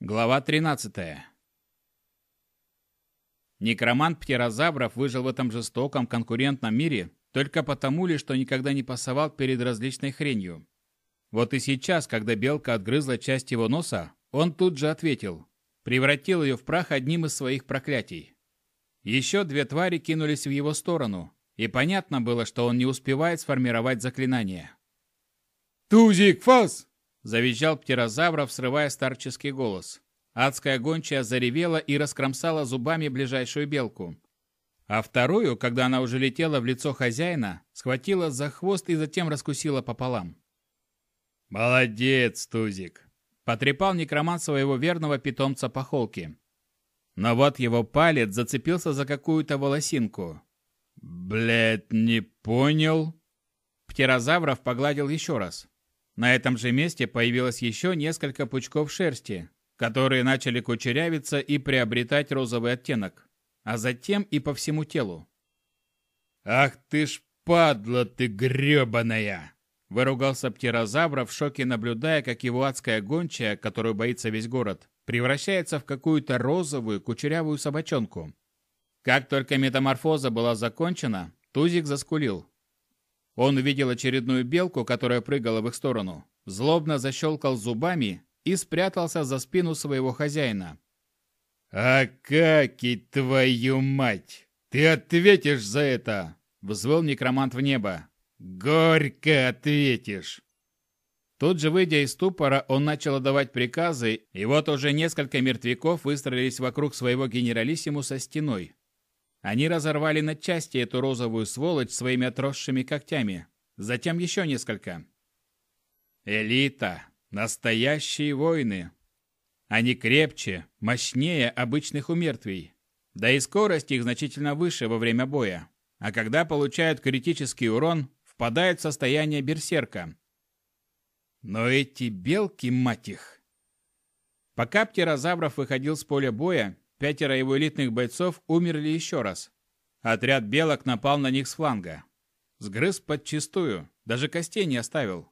Глава 13. Некромант птерозавров выжил в этом жестоком конкурентном мире только потому ли, что никогда не пасовал перед различной хренью. Вот и сейчас, когда белка отгрызла часть его носа, он тут же ответил. Превратил ее в прах одним из своих проклятий. Еще две твари кинулись в его сторону, и понятно было, что он не успевает сформировать заклинание. «Тузик, фас!» Завизжал птерозавров, срывая старческий голос. Адская гончая заревела и раскромсала зубами ближайшую белку. А вторую, когда она уже летела в лицо хозяина, схватила за хвост и затем раскусила пополам. «Молодец, Тузик!» Потрепал некромант своего верного питомца по холке. Но вот его палец зацепился за какую-то волосинку. «Блядь, не понял?» Птерозавров погладил еще раз. На этом же месте появилось еще несколько пучков шерсти, которые начали кучерявиться и приобретать розовый оттенок, а затем и по всему телу. «Ах ты ж падла ты гребаная!» Выругался птерозавр в шоке, наблюдая, как его адская гончая, которую боится весь город, превращается в какую-то розовую кучерявую собачонку. Как только метаморфоза была закончена, Тузик заскулил, он увидел очередную белку, которая прыгала в их сторону, злобно защелкал зубами и спрятался за спину своего хозяина. «Акаки, твою мать! Ты ответишь за это!» — взвыл некромант в небо. «Горько ответишь!» Тут же, выйдя из ступора, он начал отдавать приказы, и вот уже несколько мертвяков выстроились вокруг своего генералиссимуса стеной. Они разорвали на части эту розовую сволочь своими отросшими когтями. Затем еще несколько. Элита. Настоящие воины. Они крепче, мощнее обычных умертвий. Да и скорость их значительно выше во время боя. А когда получают критический урон, впадают в состояние берсерка. Но эти белки, мать их! Пока птерозавров выходил с поля боя, Пятеро его элитных бойцов умерли еще раз. Отряд белок напал на них с фланга. Сгрыз подчистую, даже костей не оставил.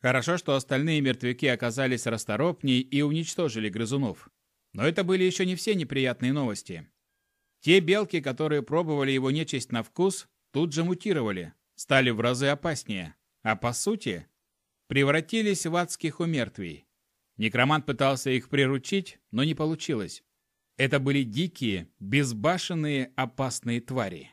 Хорошо, что остальные мертвяки оказались расторопней и уничтожили грызунов. Но это были еще не все неприятные новости. Те белки, которые пробовали его нечисть на вкус, тут же мутировали, стали в разы опаснее, а по сути превратились в адских умертвий. Некромант пытался их приручить, но не получилось. Это были дикие, безбашенные, опасные твари.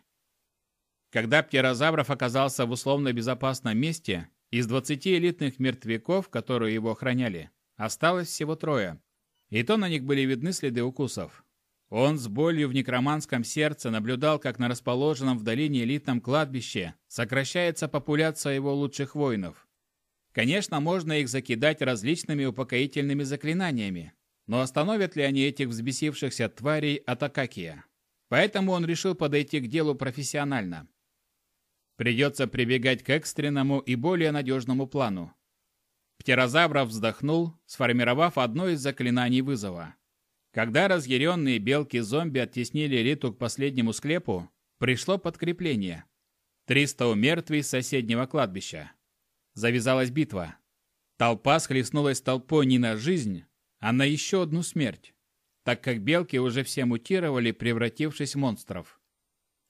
Когда птерозавров оказался в условно безопасном месте, из 20 элитных мертвяков, которые его охраняли, осталось всего трое. И то на них были видны следы укусов. Он с болью в некроманском сердце наблюдал, как на расположенном в долине элитном кладбище сокращается популяция его лучших воинов. Конечно, можно их закидать различными упокоительными заклинаниями, но остановят ли они этих взбесившихся тварей от Акакия? Поэтому он решил подойти к делу профессионально. Придется прибегать к экстренному и более надежному плану. Птерозавров вздохнул, сформировав одно из заклинаний вызова. Когда разъяренные белки-зомби оттеснили Риту к последнему склепу, пришло подкрепление. Триста умертвий с соседнего кладбища. Завязалась битва. Толпа схлестнулась толпой не на жизнь, а на еще одну смерть, так как белки уже все мутировали, превратившись в монстров.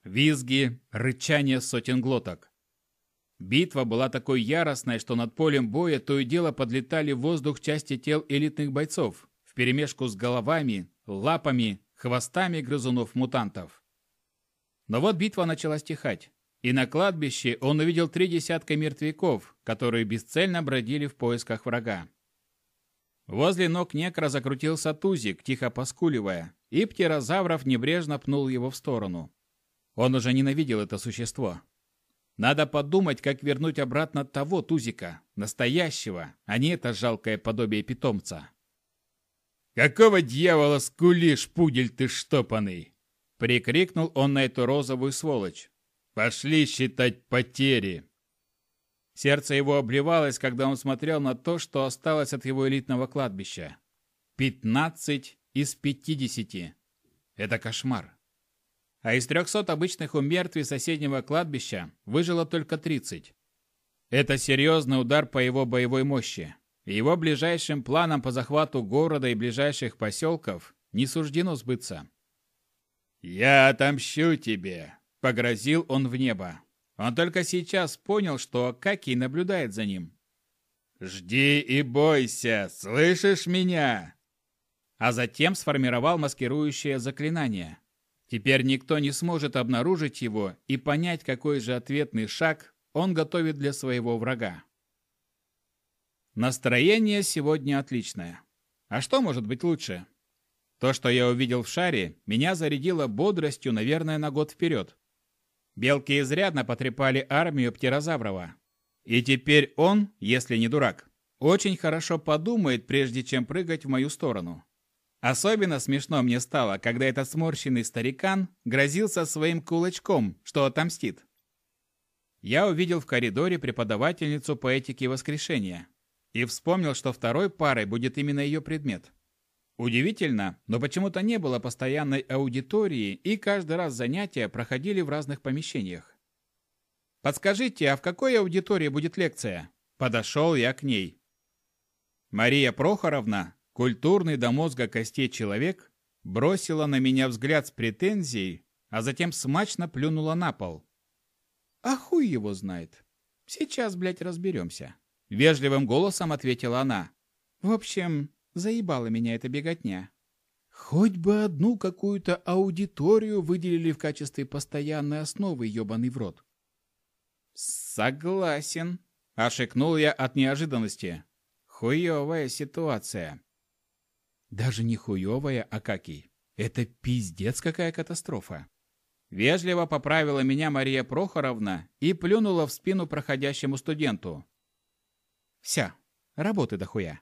Визги, рычание сотен глоток. Битва была такой яростной, что над полем боя то и дело подлетали в воздух части тел элитных бойцов, вперемешку с головами, лапами, хвостами грызунов-мутантов. Но вот битва начала стихать, и на кладбище он увидел три десятка мертвяков, которые бесцельно бродили в поисках врага. Возле ног некра закрутился тузик, тихо поскуливая, и птерозавров небрежно пнул его в сторону. Он уже ненавидел это существо. Надо подумать, как вернуть обратно того тузика, настоящего, а не это жалкое подобие питомца. «Какого дьявола скулишь, пудель ты штопанный?» Прикрикнул он на эту розовую сволочь. «Пошли считать потери!» Сердце его обливалось, когда он смотрел на то, что осталось от его элитного кладбища. Пятнадцать из пятидесяти. Это кошмар. А из трехсот обычных умертвий соседнего кладбища выжило только тридцать. Это серьезный удар по его боевой мощи. его ближайшим планам по захвату города и ближайших поселков не суждено сбыться. «Я отомщу тебе!» — погрозил он в небо. Он только сейчас понял, что Акакий наблюдает за ним. «Жди и бойся, слышишь меня?» А затем сформировал маскирующее заклинание. Теперь никто не сможет обнаружить его и понять, какой же ответный шаг он готовит для своего врага. Настроение сегодня отличное. А что может быть лучше? То, что я увидел в шаре, меня зарядило бодростью, наверное, на год вперед. Белки изрядно потрепали армию Птерозаврова. И теперь он, если не дурак, очень хорошо подумает, прежде чем прыгать в мою сторону. Особенно смешно мне стало, когда этот сморщенный старикан грозился своим кулачком, что отомстит. Я увидел в коридоре преподавательницу по этике воскрешения и вспомнил, что второй парой будет именно ее предмет. Удивительно, но почему-то не было постоянной аудитории, и каждый раз занятия проходили в разных помещениях. «Подскажите, а в какой аудитории будет лекция?» Подошел я к ней. Мария Прохоровна, культурный до мозга костей человек, бросила на меня взгляд с претензией, а затем смачно плюнула на пол. «А хуй его знает. Сейчас, блядь, разберемся». Вежливым голосом ответила она. «В общем, Заебала меня эта беготня. Хоть бы одну какую-то аудиторию выделили в качестве постоянной основы, ебаный в рот. Согласен. Ошикнул я от неожиданности. Хуевая ситуация. Даже не хуевая, Акакий. Это пиздец какая катастрофа. Вежливо поправила меня Мария Прохоровна и плюнула в спину проходящему студенту. Вся, работы дохуя.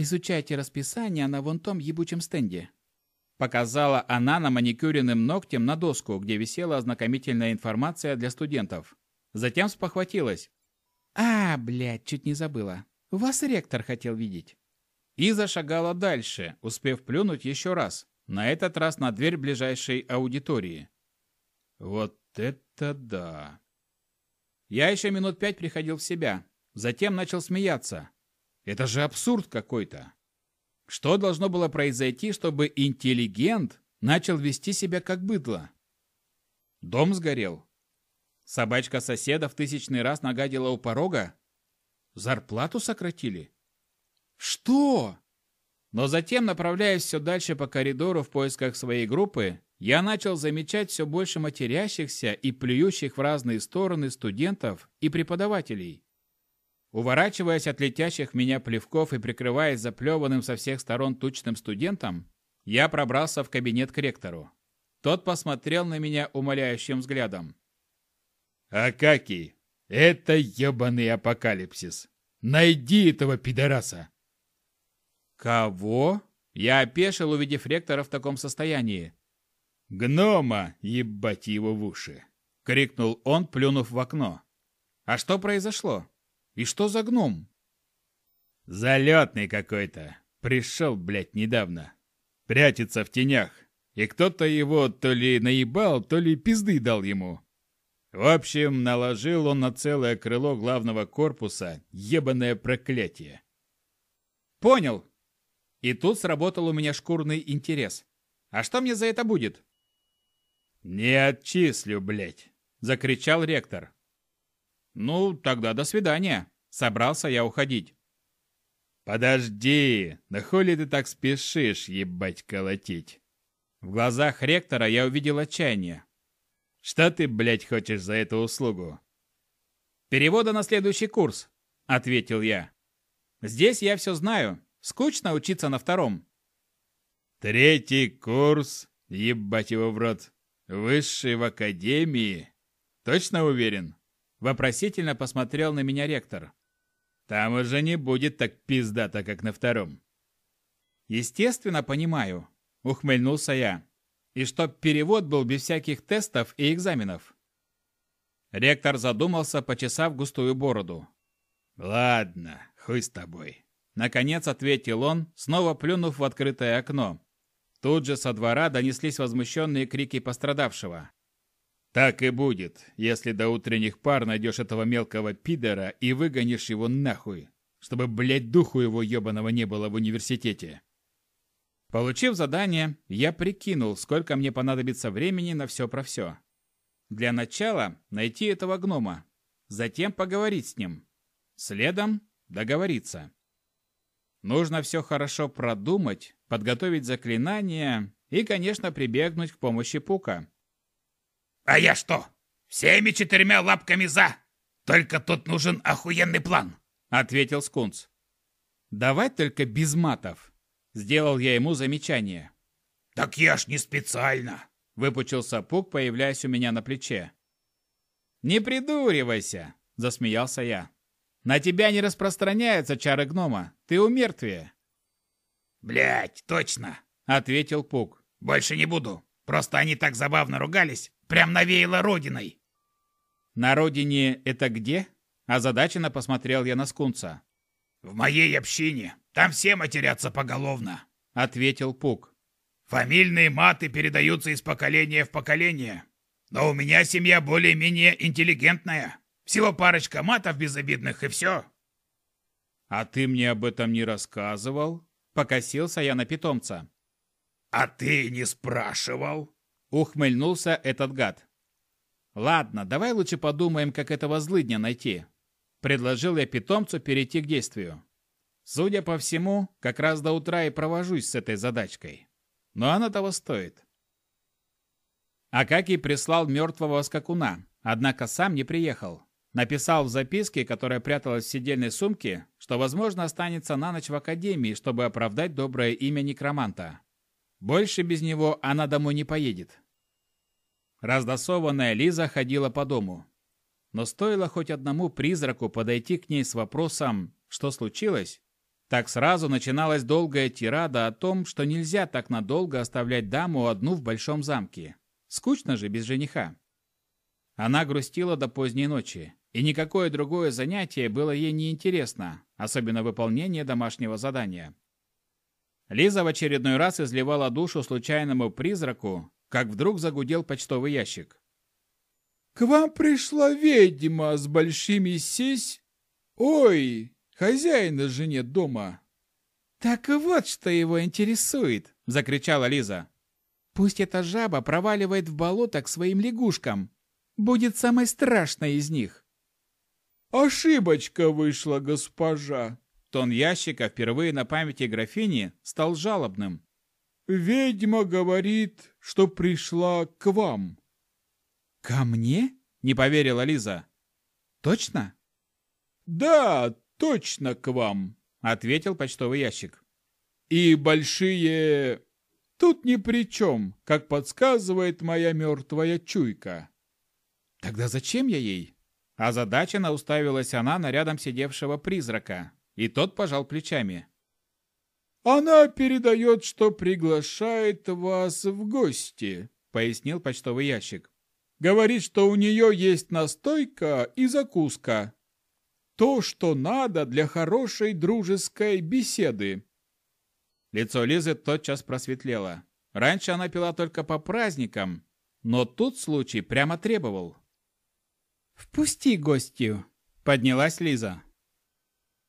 Изучайте расписание на вон том ебучем стенде. Показала она на маникюренным ногтем на доску, где висела ознакомительная информация для студентов. Затем спохватилась. «А, блядь, чуть не забыла. Вас ректор хотел видеть». И зашагала дальше, успев плюнуть еще раз, на этот раз на дверь ближайшей аудитории. Вот это да! Я еще минут пять приходил в себя, затем начал смеяться. Это же абсурд какой-то. Что должно было произойти, чтобы интеллигент начал вести себя как быдло? Дом сгорел. Собачка соседа в тысячный раз нагадила у порога? Зарплату сократили? Что? Но затем, направляясь все дальше по коридору в поисках своей группы, я начал замечать все больше матерящихся и плюющих в разные стороны студентов и преподавателей. Уворачиваясь от летящих в меня плевков и прикрываясь заплеванным со всех сторон тучным студентом, я пробрался в кабинет к ректору. Тот посмотрел на меня умоляющим взглядом. «Акакий, это ебаный апокалипсис! Найди этого пидораса!» «Кого?» Я опешил, увидев ректора в таком состоянии. «Гнома, ебать его в уши!» — крикнул он, плюнув в окно. «А что произошло?» И что за гном? Залетный какой-то. Пришел, блядь, недавно. Прячется в тенях. И кто-то его то ли наебал, то ли пизды дал ему. В общем, наложил он на целое крыло главного корпуса ебаное проклятие. Понял. И тут сработал у меня шкурный интерес. А что мне за это будет? Не отчислю, блядь, закричал ректор. «Ну, тогда до свидания». Собрался я уходить. «Подожди! Да хули ты так спешишь, ебать, колотить?» В глазах ректора я увидел отчаяние. «Что ты, блядь, хочешь за эту услугу?» «Перевода на следующий курс», — ответил я. «Здесь я все знаю. Скучно учиться на втором». «Третий курс, ебать его в рот, высший в академии. Точно уверен?» Вопросительно посмотрел на меня ректор. Там уже не будет так пиздато, как на втором. Естественно, понимаю, ухмыльнулся я. И чтоб перевод был без всяких тестов и экзаменов. Ректор задумался, почесав густую бороду. Ладно, хуй с тобой. Наконец ответил он, снова плюнув в открытое окно. Тут же со двора донеслись возмущенные крики пострадавшего. Так и будет, если до утренних пар найдешь этого мелкого пидора и выгонишь его нахуй. чтобы, блядь, духу его ебаного не было в университете. Получив задание, я прикинул, сколько мне понадобится времени на все про все. Для начала найти этого гнома, затем поговорить с ним. Следом договориться. Нужно все хорошо продумать, подготовить заклинания и, конечно, прибегнуть к помощи Пука. «А я что? Всеми четырьмя лапками за! Только тут нужен охуенный план!» — ответил Скунс. «Давай только без матов!» — сделал я ему замечание. «Так я ж не специально!» — выпучился Пук, появляясь у меня на плече. «Не придуривайся!» — засмеялся я. «На тебя не распространяются чары гнома. Ты у мертвия». «Блядь, точно!» — ответил Пук. «Больше не буду. Просто они так забавно ругались. Прям навеяло родиной». «На родине это где?» Озадаченно посмотрел я на скунца. «В моей общине. Там все матерятся поголовно», — ответил Пук. «Фамильные маты передаются из поколения в поколение. Но у меня семья более-менее интеллигентная. Всего парочка матов безобидных и все». «А ты мне об этом не рассказывал?» Покосился я на питомца. «А ты не спрашивал?» Ухмыльнулся этот гад. «Ладно, давай лучше подумаем, как этого злыдня найти. Предложил я питомцу перейти к действию. Судя по всему, как раз до утра и провожусь с этой задачкой. Но она того стоит. Акакий прислал мертвого скакуна, однако сам не приехал. Написал в записке, которая пряталась в сидельной сумке, что, возможно, останется на ночь в академии, чтобы оправдать доброе имя некроманта. Больше без него она домой не поедет. Раздосованная Лиза ходила по дому. Но стоило хоть одному призраку подойти к ней с вопросом «что случилось?», так сразу начиналась долгая тирада о том, что нельзя так надолго оставлять даму одну в большом замке. Скучно же без жениха. Она грустила до поздней ночи, и никакое другое занятие было ей не интересно, особенно выполнение домашнего задания. Лиза в очередной раз изливала душу случайному призраку, как вдруг загудел почтовый ящик. К вам пришла ведьма с большими сись. Ой, хозяина же нет дома. Так вот, что его интересует, закричала Лиза. Пусть эта жаба проваливает в болото к своим лягушкам. Будет самой страшной из них. Ошибочка вышла, госпожа. Тон ящика впервые на памяти графини стал жалобным. Ведьма говорит, что пришла к вам. «Ко мне?» — не поверила Лиза. «Точно?» «Да, точно к вам», — ответил почтовый ящик. «И большие... Тут ни при чем, как подсказывает моя мертвая чуйка». «Тогда зачем я ей?» Озадаченно уставилась она на рядом сидевшего призрака, и тот пожал плечами. «Она передает, что приглашает вас в гости», — пояснил почтовый ящик. Говорит, что у нее есть настойка и закуска. То, что надо для хорошей дружеской беседы. Лицо Лизы тотчас просветлело. Раньше она пила только по праздникам, но тут случай прямо требовал. «Впусти гостью», — поднялась Лиза.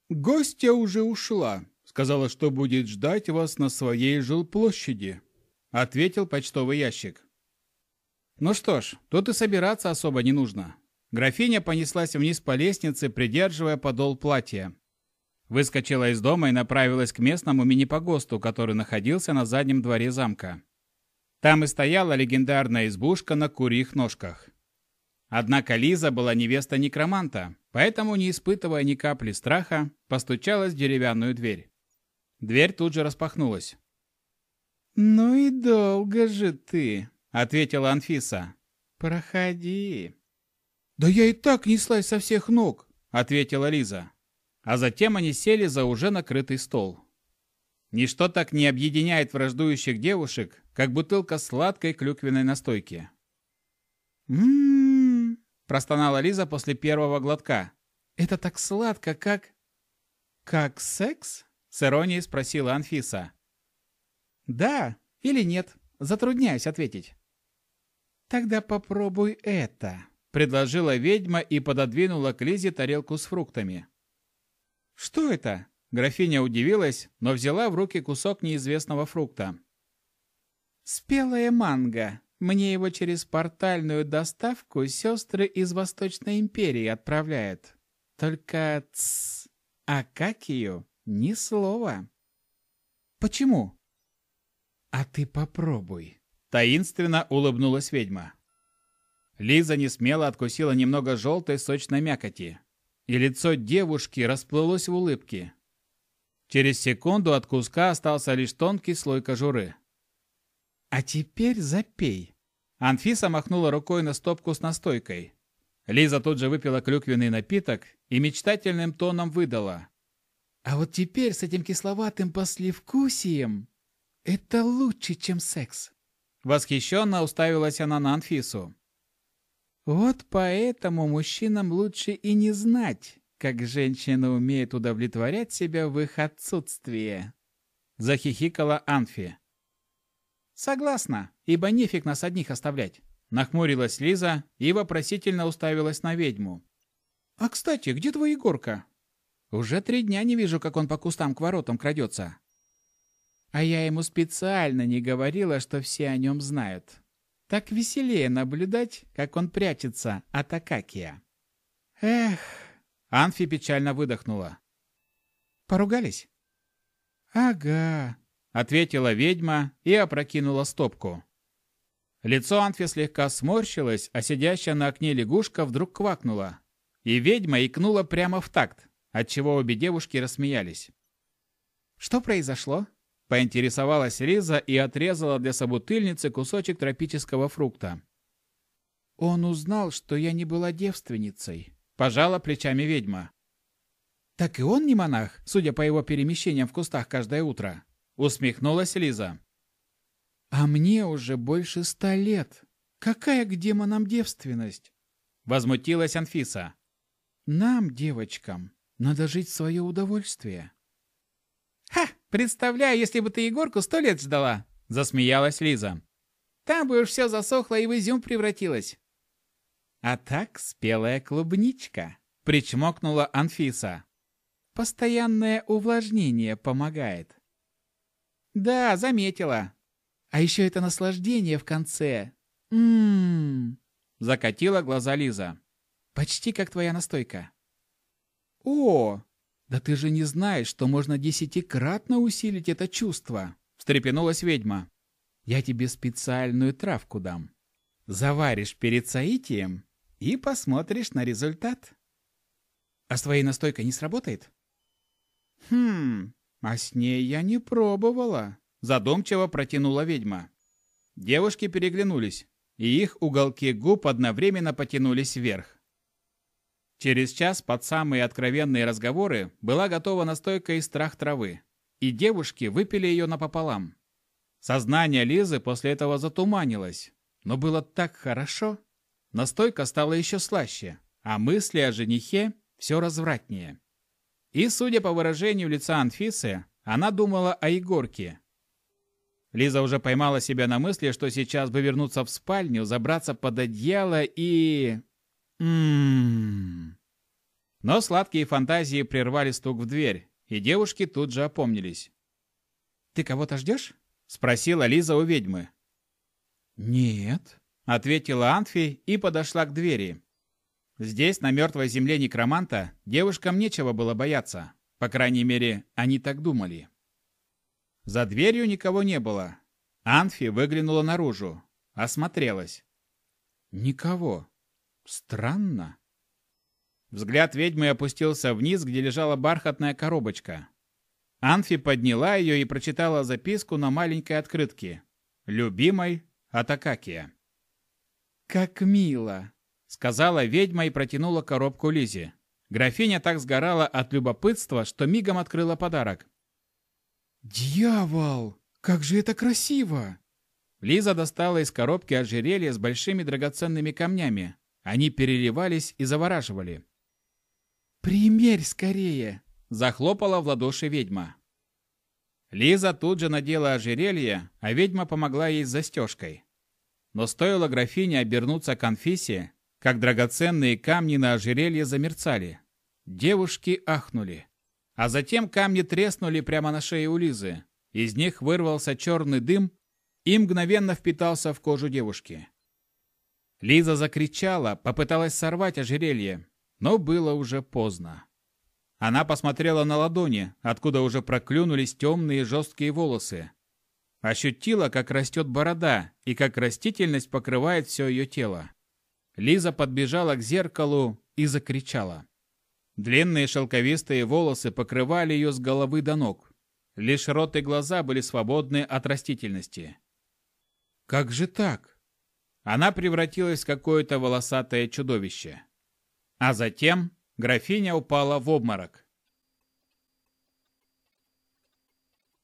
«Гостья уже ушла. Сказала, что будет ждать вас на своей жилплощади», — ответил почтовый ящик. Ну что ж, тут и собираться особо не нужно. Графиня понеслась вниз по лестнице, придерживая подол платья. Выскочила из дома и направилась к местному мини-погосту, который находился на заднем дворе замка. Там и стояла легендарная избушка на курьих ножках. Однако Лиза была невеста некроманта, поэтому, не испытывая ни капли страха, постучалась в деревянную дверь. Дверь тут же распахнулась. «Ну и долго же ты!» — ответила Анфиса. «Проходи». «Да я и так неслась со всех ног», — ответила Лиза. А затем они сели за уже накрытый стол. Ничто так не объединяет враждующих девушек, как бутылка сладкой клюквенной настойки. «М-м-м», простонала Лиза после первого глотка. «Это так сладко, как...» «Как секс?» — с иронией спросила Анфиса. «Да или нет? Затрудняюсь ответить». «Тогда попробуй это», — предложила ведьма и пододвинула к Лизе тарелку с фруктами. «Что это?» Графиня удивилась, но взяла в руки кусок неизвестного фрукта. «Спелая манго. Мне его через портальную доставку сестры из Восточной империи отправляют. Только тсс, а как ее? Ни слова». «Почему?» «А ты попробуй», — таинственно улыбнулась ведьма. Лиза несмело откусила немного желтой сочной мякоти, и лицо девушки расплылось в улыбке. Через секунду от куска остался лишь тонкий слой кожуры. «А теперь запей!» Анфиса махнула рукой на стопку с настойкой. Лиза тут же выпила клюквенный напиток и мечтательным тоном выдала. «А вот теперь с этим кисловатым послевкусием это лучше, чем секс!» Восхищенно уставилась она на Анфису. «Вот поэтому мужчинам лучше и не знать, как женщина умеет удовлетворять себя в их отсутствие. Захихикала Анфи. Согласна, ибо нефиг нас одних оставлять. Нахмурилась Лиза и вопросительно уставилась на ведьму. «А, кстати, где твой Егорка?» «Уже три дня не вижу, как он по кустам к воротам крадется». А я ему специально не говорила, что все о нем знают. Так веселее наблюдать, как он прячется от Акакия. Эх, Анфи печально выдохнула. «Поругались?» «Ага», — ответила ведьма и опрокинула стопку. Лицо Анфи слегка сморщилось, а сидящая на окне лягушка вдруг квакнула. И ведьма икнула прямо в такт, отчего обе девушки рассмеялись. «Что произошло?» — поинтересовалась Лиза и отрезала для собутыльницы кусочек тропического фрукта. «Он узнал, что я не была девственницей», Пожала плечами ведьма. Так и он не монах, судя по его перемещениям в кустах каждое утро. Усмехнулась Лиза. А мне уже больше ста лет. Какая к демонам девственность? Возмутилась Анфиса. Нам, девочкам, надо жить в свое удовольствие. Ха! Представляю, если бы ты Егорку сто лет ждала! Засмеялась Лиза. Там бы уж все засохло и в изюм превратилось. А так спелая клубничка, причмокнула Анфиса. Постоянное увлажнение помогает. Да, заметила. А еще это наслаждение в конце. Ммм. Закатила глаза Лиза. Почти как твоя настойка. О, да ты же не знаешь, что можно десятикратно усилить это чувство, встрепенулась ведьма. Я тебе специальную травку дам. Заваришь перед соитием и посмотришь на результат. А с твоей настойкой не сработает? Хм, а с ней я не пробовала, задумчиво протянула ведьма. Девушки переглянулись, и их уголки губ одновременно потянулись вверх. Через час под самые откровенные разговоры была готова настойка из страх травы, и девушки выпили ее напополам. Сознание Лизы после этого затуманилось, но было так хорошо. Настойка стала еще слаще, а мысли о женихе все развратнее. И, судя по выражению лица Анфисы, она думала о Егорке. Лиза уже поймала себя на мысли, что сейчас бы вернуться в спальню, забраться под одеяло и... Ммм... Но сладкие фантазии прервали стук в дверь, и девушки тут же опомнились. «Ты кого-то ждешь?» — спросила Лиза у ведьмы. «Нет», ответила Анфи и подошла к двери. Здесь, на мертвой земле некроманта, девушкам нечего было бояться. По крайней мере, они так думали. За дверью никого не было. Анфи выглянула наружу, осмотрелась. Никого. Странно. Взгляд ведьмы опустился вниз, где лежала бархатная коробочка. Анфи подняла ее и прочитала записку на маленькой открытке. «Любимой от Акакия». «Как мило!» — сказала ведьма и протянула коробку Лизе. Графиня так сгорала от любопытства, что мигом открыла подарок. «Дьявол! Как же это красиво!» Лиза достала из коробки ожерелье с большими драгоценными камнями. Они переливались и завораживали. «Примерь скорее!» – захлопала в ладоши ведьма. Лиза тут же надела ожерелье, а ведьма помогла ей с застежкой. Но стоило графине обернуться к конфессе, как драгоценные камни на ожерелье замерцали. Девушки ахнули. А затем камни треснули прямо на шее у Лизы. Из них вырвался черный дым и мгновенно впитался в кожу девушки. Лиза закричала, попыталась сорвать ожерелье, но было уже поздно. Она посмотрела на ладони, откуда уже проклюнулись темные жесткие волосы. Ощутила, как растет борода и как растительность покрывает все ее тело. Лиза подбежала к зеркалу и закричала. Длинные шелковистые волосы покрывали ее с головы до ног. Лишь рот и глаза были свободны от растительности. Как же так? Она превратилась в какое-то волосатое чудовище. А затем графиня упала в обморок.